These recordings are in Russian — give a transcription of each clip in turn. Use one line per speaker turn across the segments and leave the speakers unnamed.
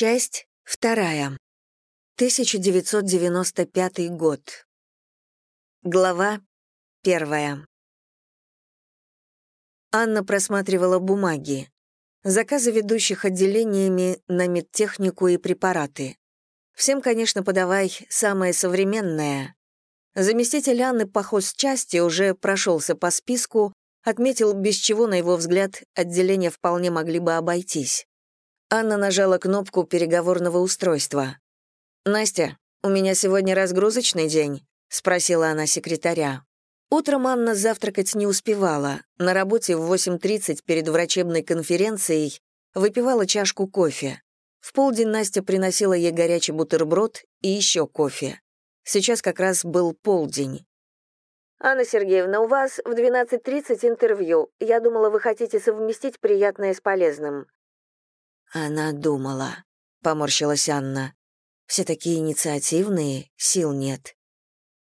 Часть вторая. 1995 год. Глава первая. Анна просматривала бумаги. Заказы ведущих отделениями на медтехнику и препараты. Всем, конечно, подавай самое современное. Заместитель Анны по хозчасти уже прошелся по списку, отметил, без чего, на его взгляд, отделения вполне могли бы обойтись. Анна нажала кнопку переговорного устройства. «Настя, у меня сегодня разгрузочный день?» — спросила она секретаря. Утром Анна завтракать не успевала. На работе в 8.30 перед врачебной конференцией выпивала чашку кофе. В полдень Настя приносила ей горячий бутерброд и еще кофе. Сейчас как раз был полдень.
«Анна Сергеевна, у вас в 12.30 интервью. Я думала, вы хотите совместить приятное с полезным».
Она думала, поморщилась Анна. Все такие инициативные, сил нет.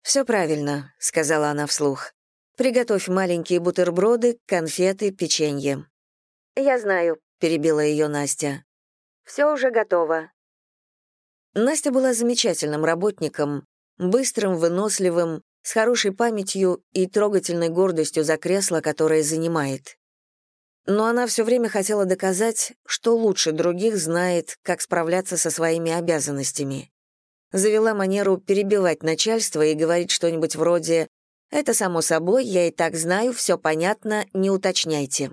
Все правильно, сказала она вслух. Приготовь маленькие бутерброды, конфеты, печенье.
Я знаю,
перебила ее Настя.
Все уже готово.
Настя была замечательным работником, быстрым, выносливым, с хорошей памятью и трогательной гордостью за кресло, которое занимает но она все время хотела доказать, что лучше других знает, как справляться со своими обязанностями. Завела манеру перебивать начальство и говорить что-нибудь вроде «Это само собой, я и так знаю, все понятно, не уточняйте».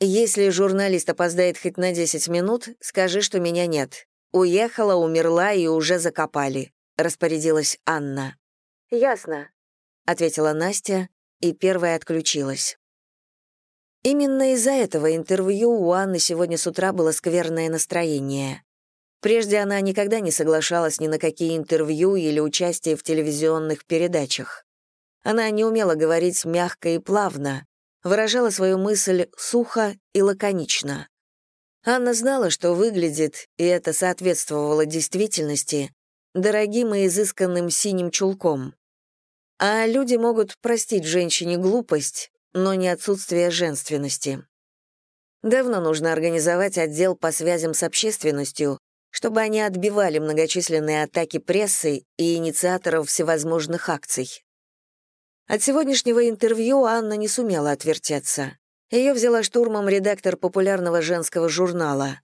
Если журналист опоздает хоть на 10 минут, скажи, что меня нет. Уехала, умерла и уже закопали», — распорядилась Анна.
«Ясно», —
ответила Настя и первая отключилась. Именно из-за этого интервью у Анны сегодня с утра было скверное настроение. Прежде она никогда не соглашалась ни на какие интервью или участие в телевизионных передачах. Она не умела говорить мягко и плавно, выражала свою мысль сухо и лаконично. Анна знала, что выглядит, и это соответствовало действительности, дорогим и изысканным синим чулком. А люди могут простить женщине глупость, но не отсутствие женственности. Давно нужно организовать отдел по связям с общественностью, чтобы они отбивали многочисленные атаки прессы и инициаторов всевозможных акций. От сегодняшнего интервью Анна не сумела отвертеться. Ее взяла штурмом редактор популярного женского журнала.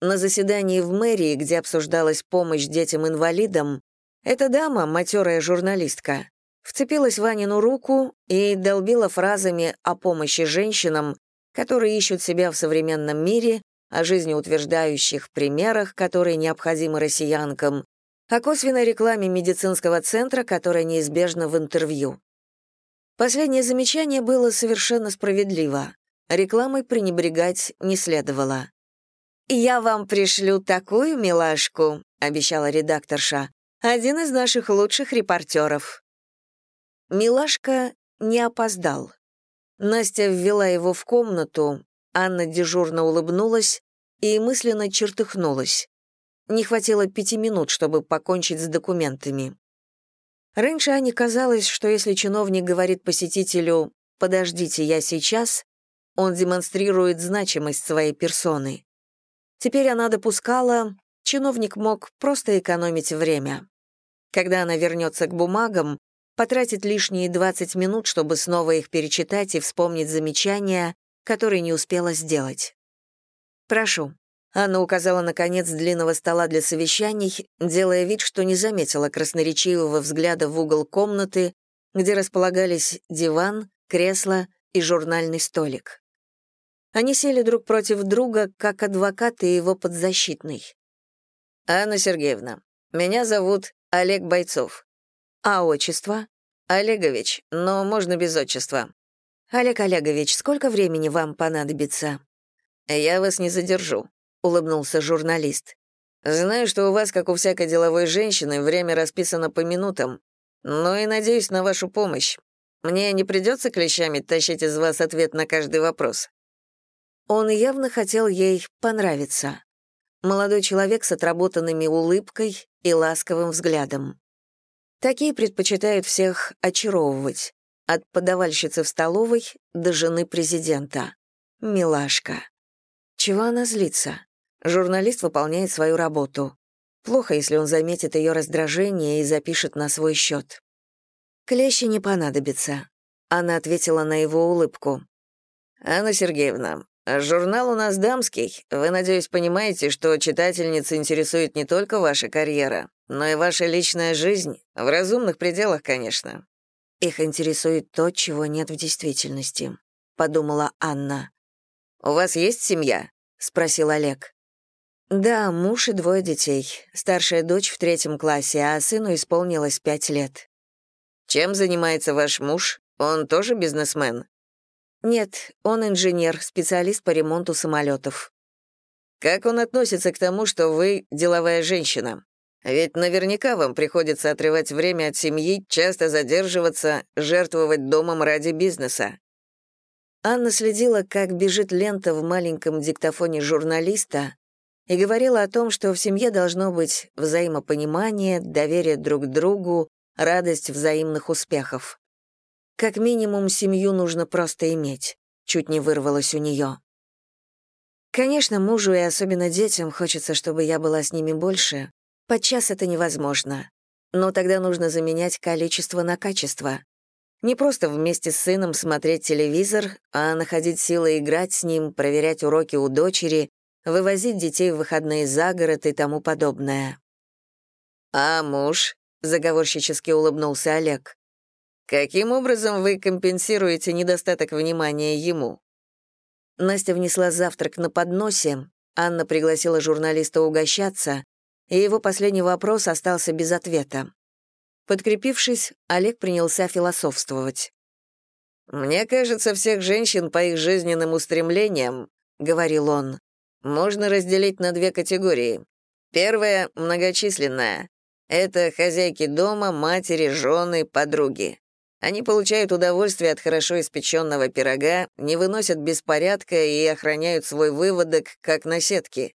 На заседании в мэрии, где обсуждалась помощь детям-инвалидам, эта дама, матерая журналистка, вцепилась в Ванину руку и долбила фразами о помощи женщинам, которые ищут себя в современном мире, о жизнеутверждающих примерах, которые необходимы россиянкам, о косвенной рекламе медицинского центра, которая неизбежна в интервью. Последнее замечание было совершенно справедливо. Рекламой пренебрегать не следовало. «Я вам пришлю такую милашку», — обещала редакторша, «один из наших лучших репортеров». Милашка не опоздал. Настя ввела его в комнату, Анна дежурно улыбнулась и мысленно чертыхнулась. Не хватило пяти минут, чтобы покончить с документами. Раньше Ане казалось, что если чиновник говорит посетителю «подождите, я сейчас», он демонстрирует значимость своей персоны. Теперь она допускала, чиновник мог просто экономить время. Когда она вернется к бумагам, потратит лишние 20 минут, чтобы снова их перечитать и вспомнить замечания, которые не успела сделать. «Прошу». Анна указала на конец длинного стола для совещаний, делая вид, что не заметила красноречивого взгляда в угол комнаты, где располагались диван, кресло и журнальный столик. Они сели друг против друга, как адвокат и его подзащитный. «Анна Сергеевна, меня зовут Олег Бойцов. А отчество? Олегович, но можно без отчества. Олег Олегович, сколько времени вам понадобится? Я вас не задержу, улыбнулся журналист. Знаю, что у вас, как у всякой деловой женщины, время расписано по минутам, но и надеюсь на вашу помощь. Мне не придется клещами тащить из вас ответ на каждый вопрос. Он явно хотел ей понравиться. Молодой человек с отработанными улыбкой и ласковым взглядом. Такие предпочитают всех очаровывать, от подавальщицы в столовой до жены президента. Милашка. Чего она злится? Журналист выполняет свою работу. Плохо, если он заметит ее раздражение и запишет на свой счет. Клещи не понадобится. Она ответила на его улыбку. «Анна Сергеевна, журнал у нас дамский. Вы, надеюсь, понимаете, что читательниц интересует не только ваша карьера, но и ваша личная жизнь, в разумных пределах, конечно». «Их интересует то, чего нет в действительности», — подумала Анна. «У вас есть семья?» — спросил Олег. «Да, муж и двое детей. Старшая дочь в третьем классе, а сыну исполнилось пять лет». «Чем занимается ваш муж? Он тоже бизнесмен?» «Нет, он инженер, специалист по ремонту самолетов». «Как он относится к тому, что вы деловая женщина? Ведь наверняка вам приходится отрывать время от семьи, часто задерживаться, жертвовать домом ради бизнеса». Анна следила, как бежит лента в маленьком диктофоне журналиста, и говорила о том, что в семье должно быть взаимопонимание, доверие друг к другу, радость взаимных успехов. Как минимум, семью нужно просто иметь. Чуть не вырвалось у нее. Конечно, мужу и особенно детям хочется, чтобы я была с ними больше. Подчас это невозможно. Но тогда нужно заменять количество на качество. Не просто вместе с сыном смотреть телевизор, а находить силы играть с ним, проверять уроки у дочери, вывозить детей в выходные за город и тому подобное. «А муж?» — заговорщически улыбнулся Олег. «Каким образом вы компенсируете недостаток внимания ему?» Настя внесла завтрак на подносе, Анна пригласила журналиста угощаться, и его последний вопрос остался без ответа. Подкрепившись, Олег принялся философствовать. «Мне кажется, всех женщин по их жизненным устремлениям, — говорил он, можно разделить на две категории. Первая — многочисленная. Это хозяйки дома, матери, жены, подруги. Они получают удовольствие от хорошо испеченного пирога, не выносят беспорядка и охраняют свой выводок, как на сетке.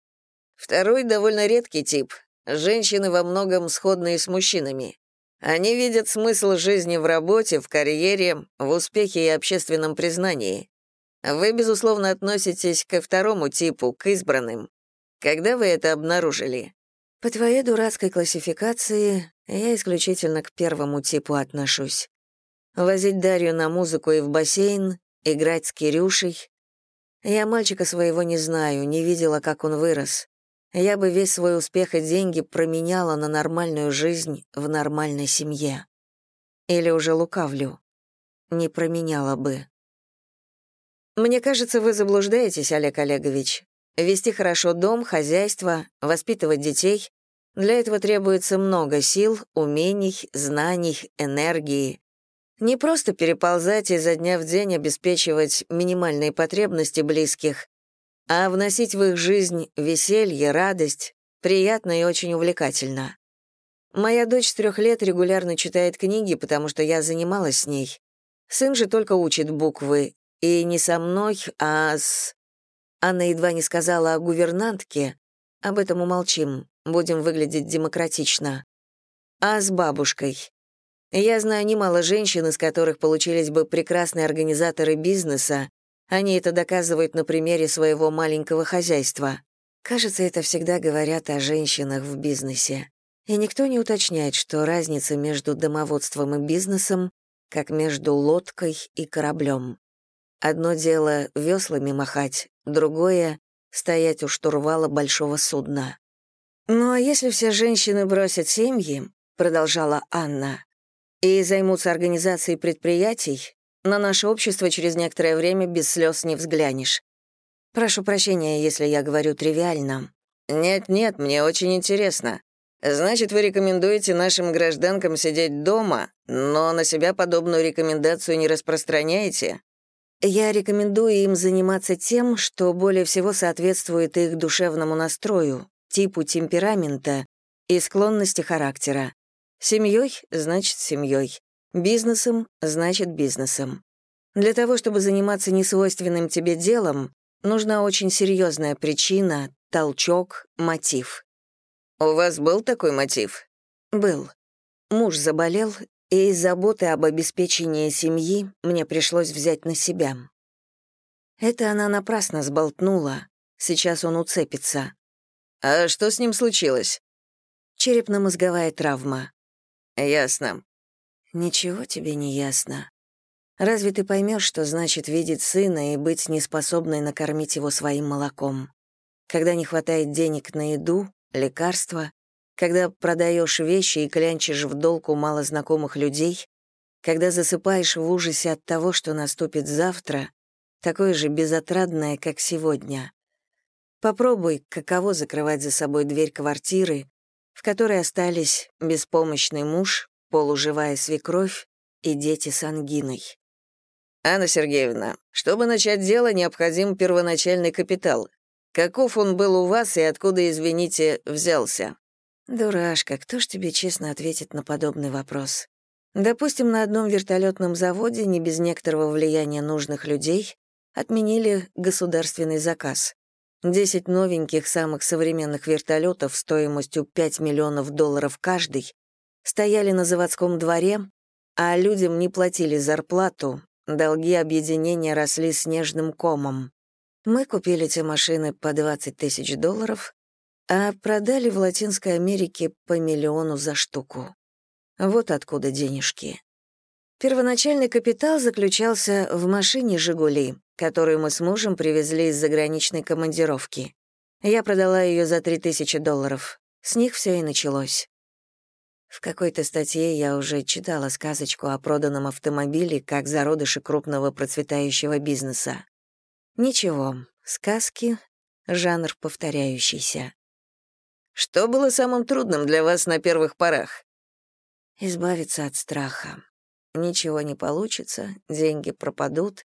Второй довольно редкий тип. Женщины во многом сходные с мужчинами. Они видят смысл жизни в работе, в карьере, в успехе и общественном признании. Вы, безусловно, относитесь ко второму типу, к избранным. Когда вы это обнаружили? По твоей дурацкой классификации, я исключительно к первому типу отношусь. Возить Дарью на музыку и в бассейн, играть с Кирюшей. Я мальчика своего не знаю, не видела, как он вырос. Я бы весь свой успех и деньги променяла на нормальную жизнь в нормальной семье. Или уже лукавлю. Не променяла бы. Мне кажется, вы заблуждаетесь, Олег Олегович. Вести хорошо дом, хозяйство, воспитывать детей — для этого требуется много сил, умений, знаний, энергии. Не просто переползать изо дня в день обеспечивать минимальные потребности близких, а вносить в их жизнь веселье, радость, приятно и очень увлекательно. Моя дочь с трех лет регулярно читает книги, потому что я занималась с ней. Сын же только учит буквы, и не со мной, а с... Анна едва не сказала о гувернантке. Об этом умолчим, будем выглядеть демократично. А с бабушкой. Я знаю немало женщин, из которых получились бы прекрасные организаторы бизнеса. Они это доказывают на примере своего маленького хозяйства. Кажется, это всегда говорят о женщинах в бизнесе. И никто не уточняет, что разница между домоводством и бизнесом, как между лодкой и кораблем. Одно дело — веслами махать, другое — стоять у штурвала большого судна. «Ну а если все женщины бросят семьи, — продолжала Анна, — и займутся организацией предприятий, на наше общество через некоторое время без слез не взглянешь. Прошу прощения, если я говорю тривиально». «Нет-нет, мне очень интересно. Значит, вы рекомендуете нашим гражданкам сидеть дома, но на себя подобную рекомендацию не распространяете?» Я рекомендую им заниматься тем, что более всего соответствует их душевному настрою, типу темперамента и склонности характера. Семьей — значит семьей. Бизнесом — значит бизнесом. Для того, чтобы заниматься несвойственным тебе делом, нужна очень серьезная причина, толчок, мотив. «У вас был такой мотив?» «Был. Муж заболел, и из заботы об обеспечении семьи мне пришлось взять на себя. Это она напрасно сболтнула, сейчас он уцепится.
А что с ним случилось?»
Черепно-мозговая травма.
«Ясно».
«Ничего тебе не ясно. Разве ты поймешь, что значит видеть сына и быть неспособной накормить его своим молоком? Когда не хватает денег на еду, лекарства, когда продаешь вещи и клянчишь в долг у малознакомых людей, когда засыпаешь в ужасе от того, что наступит завтра, такое же безотрадное, как сегодня. Попробуй, каково закрывать за собой дверь квартиры, в которой остались беспомощный муж, полуживая свекровь и дети с ангиной.
«Анна Сергеевна, чтобы начать дело, необходим первоначальный капитал. Каков он был у вас и откуда, извините, взялся?»
«Дурашка, кто ж тебе честно ответит на подобный вопрос? Допустим, на одном вертолетном заводе, не без некоторого влияния нужных людей, отменили государственный заказ. Десять новеньких самых современных вертолетов стоимостью 5 миллионов долларов каждый стояли на заводском дворе, а людям не платили зарплату, долги объединения росли снежным комом. Мы купили эти машины по 20 тысяч долларов, а продали в Латинской Америке по миллиону за штуку. Вот откуда денежки. Первоначальный капитал заключался в машине «Жигули», которую мы с мужем привезли из заграничной командировки. Я продала ее за 3000 долларов. С них все и началось. В какой-то статье я уже читала сказочку о проданном автомобиле как зародыше крупного процветающего бизнеса. Ничего, сказки — жанр повторяющийся.
Что было самым трудным для вас на первых порах?
Избавиться от страха. Ничего не получится, деньги пропадут,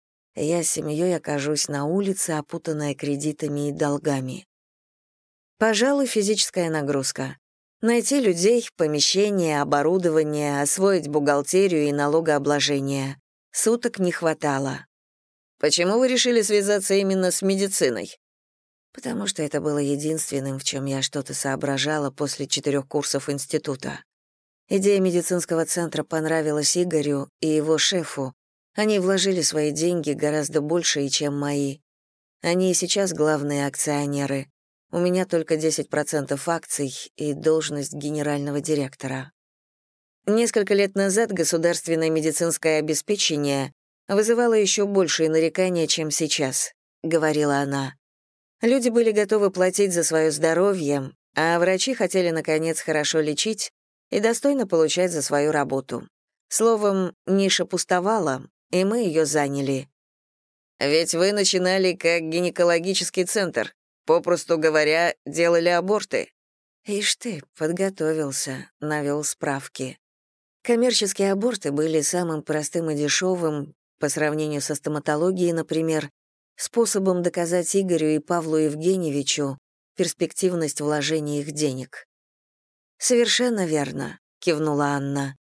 я с семьей окажусь на улице, опутанная кредитами и долгами. Пожалуй, физическая нагрузка. Найти людей, помещение, оборудование, освоить бухгалтерию и налогообложение. Суток не хватало.
Почему вы решили связаться именно с медициной?
Потому что это было единственным, в чем я что-то соображала после четырех курсов института. Идея медицинского центра понравилась Игорю и его шефу. Они вложили свои деньги гораздо больше, чем мои. Они и сейчас главные акционеры. У меня только 10% акций и должность генерального директора. Несколько лет назад государственное медицинское обеспечение вызывало еще большие нарекания, чем сейчас, говорила она. Люди были готовы платить за свое здоровье, а врачи хотели, наконец, хорошо лечить и достойно получать за свою работу. Словом, ниша пустовала, и мы ее заняли.
«Ведь вы начинали как гинекологический центр. Попросту говоря, делали аборты».
Ишь ты, подготовился, навел справки. Коммерческие аборты были самым простым и дешевым, по сравнению со стоматологией, например, способом доказать Игорю и Павлу Евгеньевичу перспективность вложения их денег. «Совершенно верно», — кивнула Анна.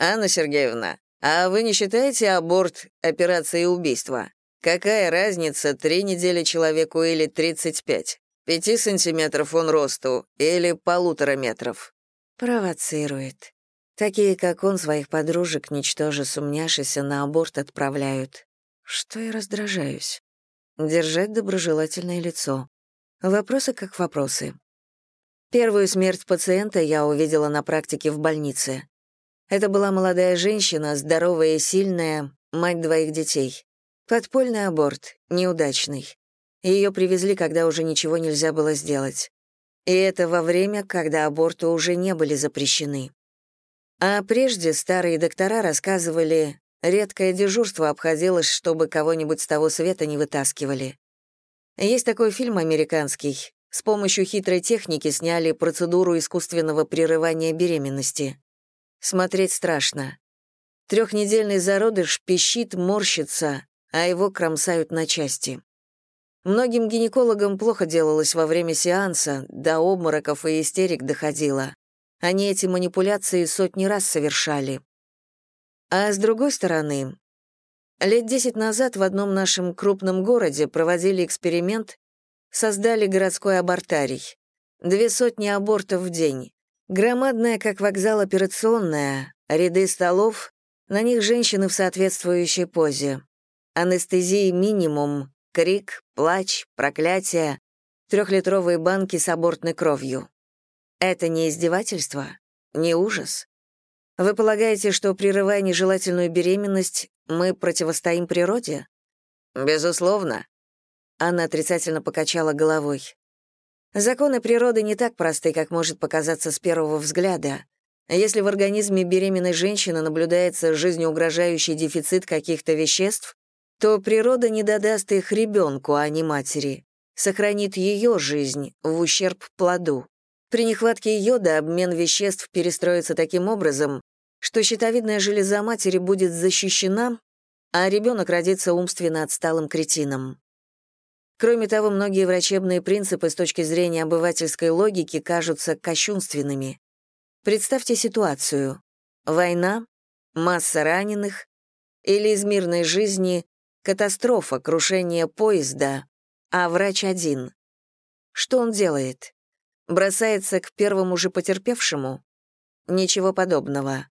«Анна Сергеевна, а вы не считаете аборт операцией убийства? Какая разница, три недели человеку или 35? Пяти сантиметров он росту или полутора метров?»
Провоцирует. Такие, как он, своих подружек, ничтоже сумняшися, на аборт отправляют. Что я раздражаюсь? Держать доброжелательное лицо. Вопросы как вопросы. Первую смерть пациента я увидела на практике в больнице. Это была молодая женщина, здоровая и сильная, мать двоих детей. Подпольный аборт, неудачный. Ее привезли, когда уже ничего нельзя было сделать. И это во время, когда аборты уже не были запрещены. А прежде старые доктора рассказывали, редкое дежурство обходилось, чтобы кого-нибудь с того света не вытаскивали. Есть такой фильм американский. С помощью хитрой техники сняли процедуру искусственного прерывания беременности. Смотреть страшно. Трехнедельный зародыш пищит, морщится, а его кромсают на части. Многим гинекологам плохо делалось во время сеанса, до обмороков и истерик доходило. Они эти манипуляции сотни раз совершали. А с другой стороны, лет десять назад в одном нашем крупном городе проводили эксперимент, создали городской абортарий. Две сотни абортов в день. Громадная, как вокзал, операционная, ряды столов, на них женщины в соответствующей позе. Анестезии минимум, крик, плач, проклятие. трехлитровые банки с абортной кровью. Это не издевательство? Не ужас? Вы полагаете, что, прерывая нежелательную беременность, мы противостоим природе?
Безусловно.
Она отрицательно покачала головой. Законы природы не так просты, как может показаться с первого взгляда. Если в организме беременной женщины наблюдается жизнеугрожающий дефицит каких-то веществ, то природа не додаст их ребенку, а не матери, сохранит ее жизнь в ущерб плоду. При нехватке йода обмен веществ перестроится таким образом, что щитовидная железа матери будет защищена, а ребенок родится умственно отсталым кретином. Кроме того, многие врачебные принципы с точки зрения обывательской логики кажутся кощунственными. Представьте ситуацию. Война, масса раненых или из мирной жизни Катастрофа, крушение поезда, а врач один. Что он делает? Бросается к первому же потерпевшему? Ничего подобного.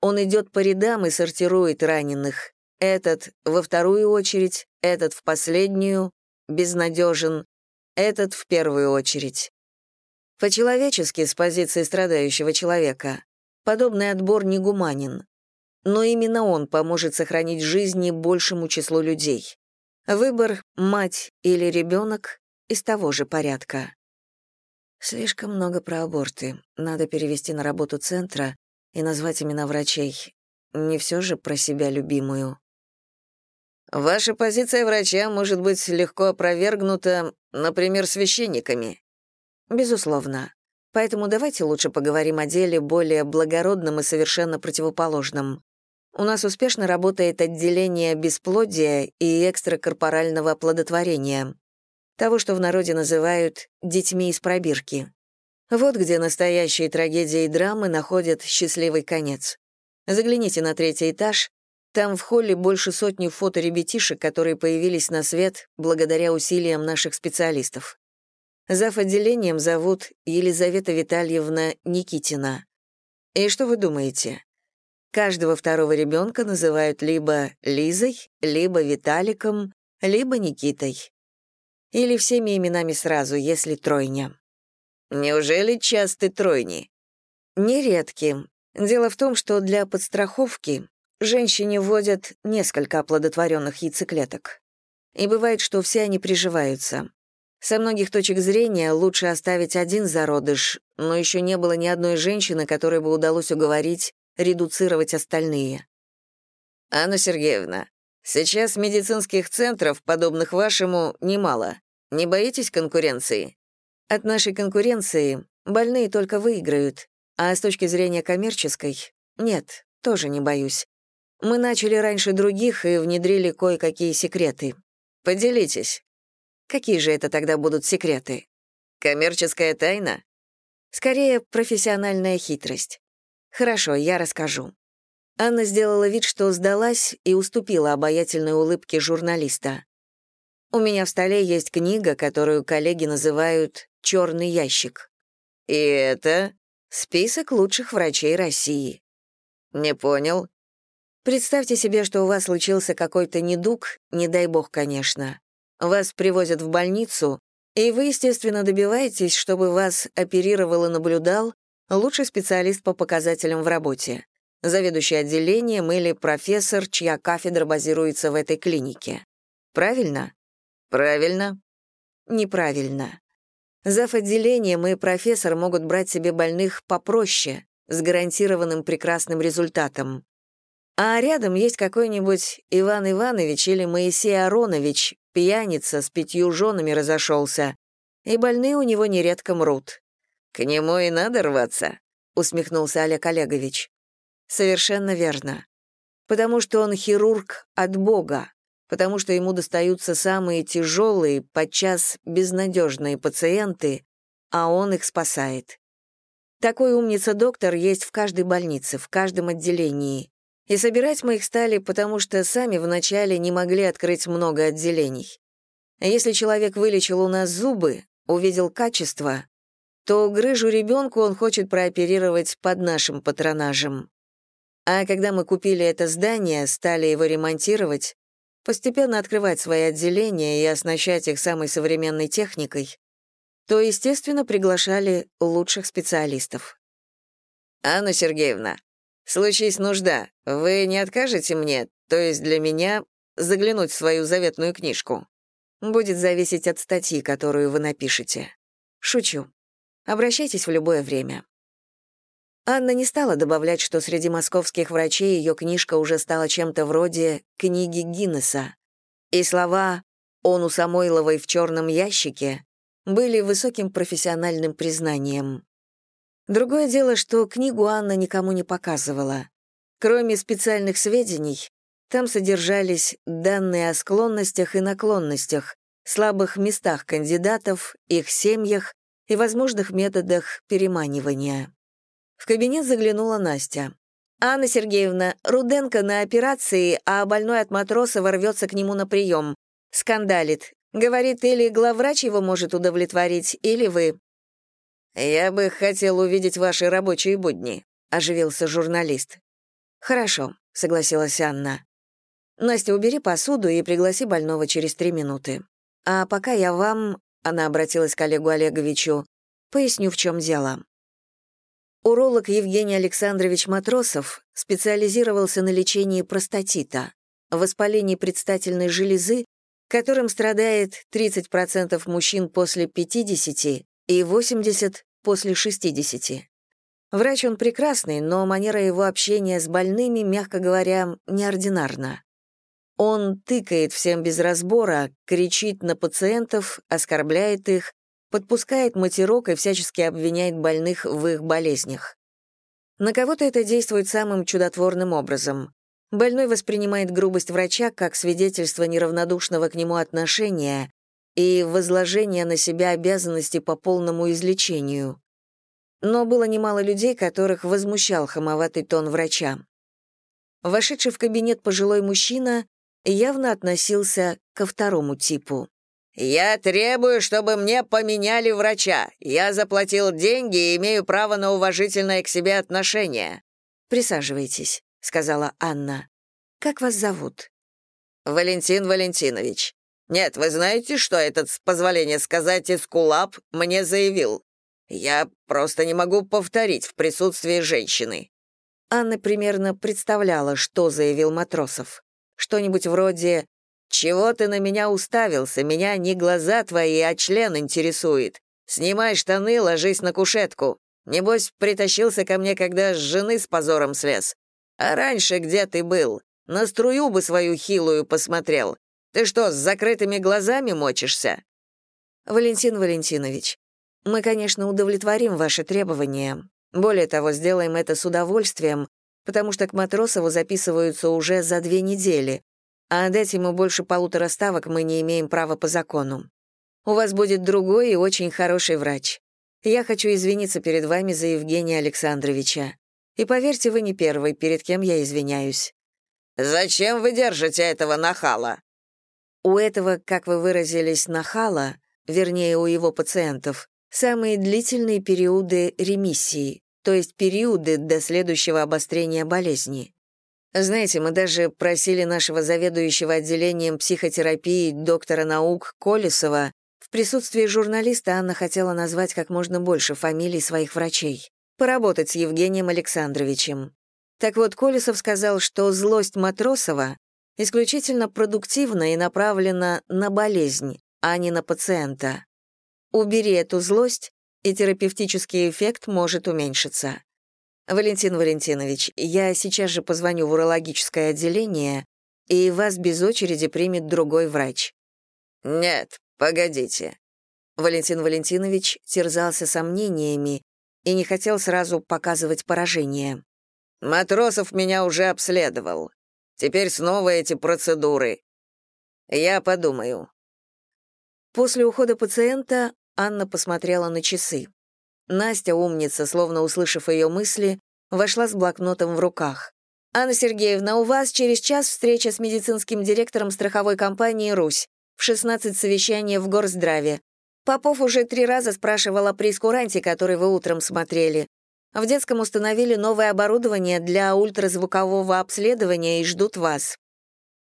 Он идет по рядам и сортирует раненых. Этот во вторую очередь, этот в последнюю, безнадежен, этот в первую очередь. По-человечески, с позиции страдающего человека, подобный отбор негуманен но именно он поможет сохранить жизни большему числу людей. Выбор — мать или ребенок — из того же порядка. Слишком много про аборты. Надо перевести на работу центра и назвать имена врачей. Не все же про себя любимую.
Ваша позиция врача может быть легко опровергнута, например, священниками.
Безусловно. Поэтому давайте лучше поговорим о деле более благородном и совершенно противоположном. У нас успешно работает отделение бесплодия и экстракорпорального оплодотворения, того, что в народе называют «детьми из пробирки». Вот где настоящие трагедии и драмы находят счастливый конец. Загляните на третий этаж, там в холле больше сотни фото ребятишек, которые появились на свет благодаря усилиям наших специалистов. Зав. отделением зовут Елизавета Витальевна Никитина. И что вы думаете? Каждого второго ребенка называют либо Лизой, либо Виталиком, либо Никитой. Или всеми именами сразу, если тройня.
Неужели часты тройни?
Нередки. Дело в том, что для подстраховки женщине вводят несколько оплодотворенных яйцеклеток. И бывает, что все они приживаются. Со многих точек зрения лучше оставить один зародыш, но еще не было ни одной женщины, которой бы удалось уговорить редуцировать остальные.
«Анна Сергеевна, сейчас медицинских центров, подобных вашему, немало. Не боитесь конкуренции?»
«От нашей конкуренции больные только выиграют, а с точки зрения коммерческой — нет, тоже не боюсь. Мы начали раньше других и внедрили кое-какие секреты. Поделитесь. Какие же это тогда будут секреты?
Коммерческая тайна?
Скорее, профессиональная хитрость. «Хорошо, я расскажу». Анна сделала вид, что сдалась и уступила обаятельной улыбке журналиста. «У меня в столе есть книга, которую коллеги называют «Черный ящик».
И это
список лучших врачей России.
Не понял.
Представьте себе, что у вас случился какой-то недуг, не дай бог, конечно. Вас привозят в больницу, и вы, естественно, добиваетесь, чтобы вас оперировал и наблюдал лучший специалист по показателям в работе, заведующий отделением или профессор, чья кафедра базируется в этой клинике. Правильно?
Правильно.
Неправильно. Зав. отделением и профессор могут брать себе больных попроще, с гарантированным прекрасным результатом. А рядом есть какой-нибудь Иван Иванович или Моисей Аронович, пьяница, с пятью женами разошелся, и больные у него нередко мрут.
«К нему и надо рваться», — усмехнулся Олег Олегович.
«Совершенно верно. Потому что он хирург от Бога, потому что ему достаются самые тяжелые, подчас безнадежные пациенты, а он их спасает. Такой умница-доктор есть в каждой больнице, в каждом отделении. И собирать мы их стали, потому что сами вначале не могли открыть много отделений. Если человек вылечил у нас зубы, увидел качество, то грыжу ребенку он хочет прооперировать под нашим патронажем. А когда мы купили это здание, стали его ремонтировать, постепенно открывать свои отделения и оснащать их самой современной техникой, то, естественно, приглашали лучших специалистов.
«Анна Сергеевна, случись нужда, вы не откажете мне, то есть для меня, заглянуть в свою заветную книжку?»
«Будет зависеть от статьи, которую вы напишете». «Шучу. Обращайтесь в любое время». Анна не стала добавлять, что среди московских врачей ее книжка уже стала чем-то вроде книги Гиннесса. И слова «Он у Самойловой в черном ящике» были высоким профессиональным признанием. Другое дело, что книгу Анна никому не показывала. Кроме специальных сведений, там содержались данные о склонностях и наклонностях, слабых местах кандидатов, их семьях и возможных методах переманивания. В кабинет заглянула Настя. «Анна Сергеевна, Руденко на операции, а больной от Матросова рвется к нему на прием. Скандалит. Говорит, или главврач его может удовлетворить, или вы».
«Я бы хотел увидеть ваши рабочие будни», — оживился журналист.
«Хорошо», — согласилась Анна. «Настя, убери посуду и пригласи больного через три минуты. А пока я вам...» — она обратилась к Олегу Олеговичу. «Поясню, в чем дело. Уролог Евгений Александрович Матросов специализировался на лечении простатита, воспалении предстательной железы, которым страдает 30% мужчин после 50 и 80% после 60. Врач он прекрасный, но манера его общения с больными, мягко говоря, неординарна. Он тыкает всем без разбора, кричит на пациентов, оскорбляет их, подпускает матерок и всячески обвиняет больных в их болезнях. На кого-то это действует самым чудотворным образом. Больной воспринимает грубость врача как свидетельство неравнодушного к нему отношения и возложение на себя обязанности по полному излечению. Но было немало людей, которых возмущал хамоватый тон врача. Вошедший в кабинет пожилой мужчина явно относился ко второму типу.
«Я требую, чтобы мне поменяли врача. Я заплатил деньги и имею право на уважительное к себе отношение».
«Присаживайтесь», — сказала Анна. «Как вас зовут?»
«Валентин Валентинович. Нет, вы знаете, что этот, с позволения сказать, эскулап мне заявил? Я просто не могу повторить в присутствии женщины».
Анна примерно представляла, что заявил Матросов. Что-нибудь вроде «Чего ты на меня уставился? Меня не глаза твои, а член интересует. Снимай штаны, ложись на кушетку. Небось, притащился ко мне, когда с жены с позором слез. А раньше где ты был? На струю бы свою хилую посмотрел. Ты что, с закрытыми глазами мочишься?» «Валентин Валентинович, мы, конечно, удовлетворим ваши требования. Более того, сделаем это с удовольствием, потому что к Матросову записываются уже за две недели, а дать ему больше полутора ставок мы не имеем права по закону. У вас будет другой и очень хороший врач. Я хочу извиниться перед вами за Евгения Александровича. И поверьте, вы не первый, перед кем я извиняюсь».
«Зачем вы держите этого нахала?»
У этого, как вы выразились, нахала, вернее, у его пациентов, самые длительные периоды ремиссии, то есть периоды до следующего обострения болезни. Знаете, мы даже просили нашего заведующего отделением психотерапии доктора наук Колесова в присутствии журналиста Анна хотела назвать как можно больше фамилий своих врачей, поработать с Евгением Александровичем. Так вот, Колесов сказал, что злость Матросова исключительно продуктивна и направлена на болезнь, а не на пациента. Убери эту злость, и терапевтический эффект может уменьшиться. «Валентин Валентинович, я сейчас же позвоню в урологическое отделение, и вас без очереди примет другой врач».
«Нет, погодите».
Валентин Валентинович терзался сомнениями и не хотел сразу показывать поражение.
«Матросов меня уже обследовал. Теперь снова эти процедуры. Я подумаю».
После ухода пациента Анна посмотрела на часы. Настя, умница, словно услышав ее мысли, вошла с блокнотом в руках. «Анна Сергеевна, у вас через час встреча с медицинским директором страховой компании «Русь». В 16 совещание в Горздраве. Попов уже три раза спрашивал о прескуранте, который вы утром смотрели. В детском установили новое оборудование для ультразвукового обследования и ждут вас».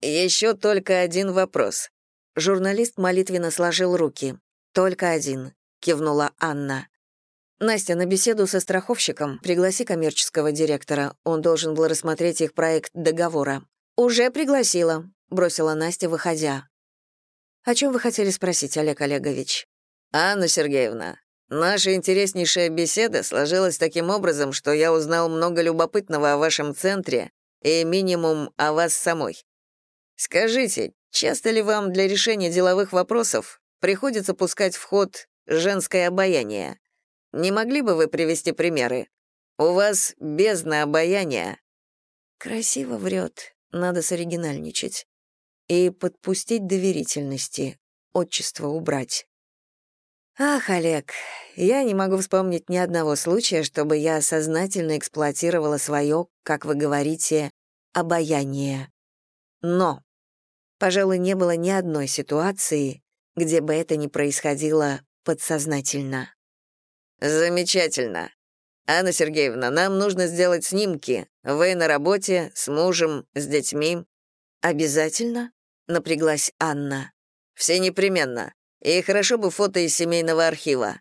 «Еще только один вопрос».
Журналист молитвенно сложил руки. «Только один. кивнула Анна. Настя, на беседу со страховщиком пригласи коммерческого директора. Он должен был рассмотреть их проект договора. Уже пригласила, бросила Настя, выходя. О чем вы хотели спросить, Олег Олегович?
Анна Сергеевна, наша интереснейшая беседа сложилась таким образом, что я узнал много любопытного о вашем центре и минимум о вас самой. Скажите, часто ли вам для решения деловых вопросов приходится пускать в ход женское обаяние? Не могли бы вы привести примеры? У вас бездна обаяния».
Красиво врет, надо соригинальничать. И подпустить доверительности, отчество убрать. Ах, Олег, я не могу вспомнить ни одного случая, чтобы я сознательно эксплуатировала свое, как вы говорите, обаяние. Но, пожалуй, не было ни одной ситуации, где бы это не происходило подсознательно.
Замечательно. Анна Сергеевна, нам нужно сделать снимки. Вы на работе, с мужем, с детьми.
Обязательно? Напряглась Анна.
Все непременно. И хорошо бы фото из семейного архива.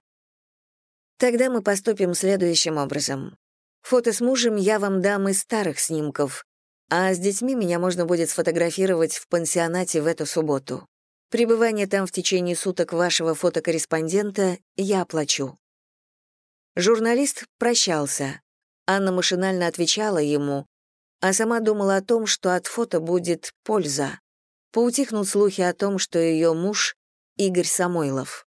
Тогда мы поступим следующим образом. Фото с мужем я вам дам из старых снимков, а с детьми меня можно будет сфотографировать в пансионате в эту субботу. Пребывание там в течение суток вашего фотокорреспондента я оплачу. Журналист прощался. Анна машинально отвечала ему, а сама думала о том, что от фото будет польза. Поутихнут слухи о том, что ее муж — Игорь Самойлов.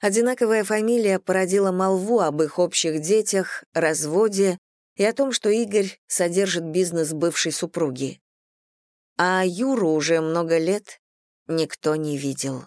Одинаковая фамилия породила молву об их общих детях, разводе и о том, что Игорь содержит бизнес бывшей супруги. А Юру уже много лет никто не видел.